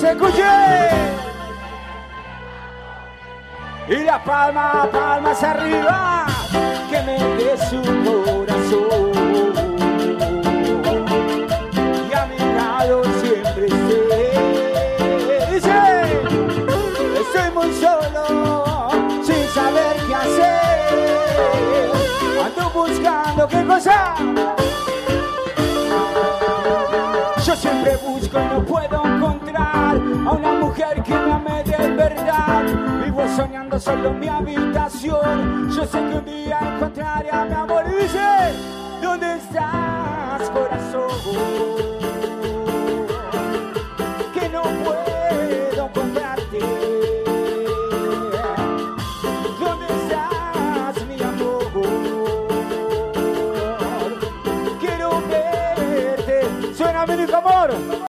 escuche. Y la palma, palmas arriba, que me dé su corazón. Y a mi lado siempre esté. Dice, estoy muy solo, sin saber qué hacer. Ando buscando qué cosa. Yo siempre busco y no puedo encontrar a una mujer que me ame de verdad. Vivo soñando solo en mi habitación. Yo sé que un día encontraré a mi amor. Y dice, ¿dónde estás, corazón? Que no puedo encontrarte. Amor.